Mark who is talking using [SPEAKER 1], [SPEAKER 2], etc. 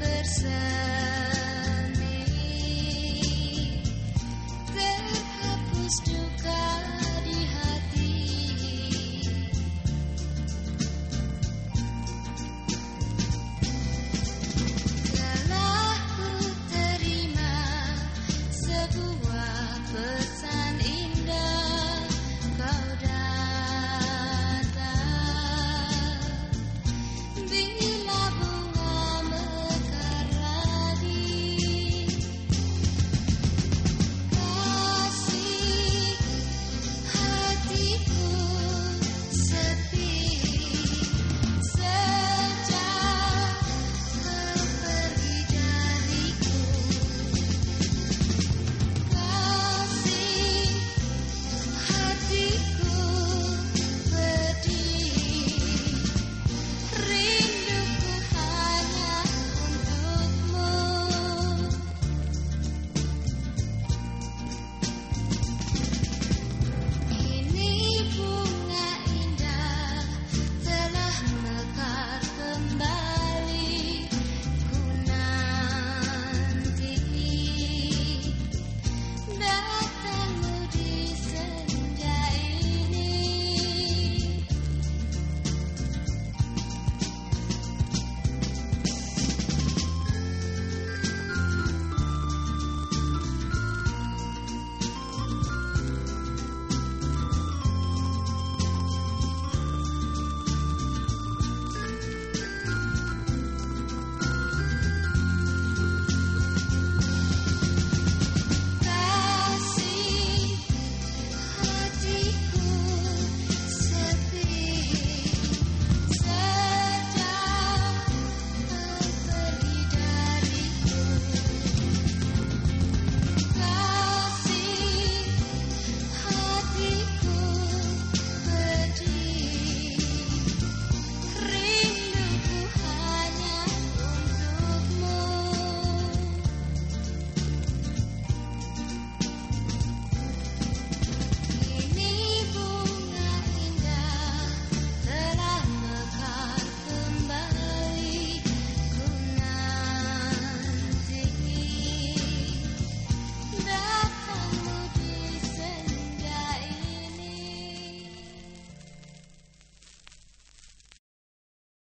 [SPEAKER 1] Bersama.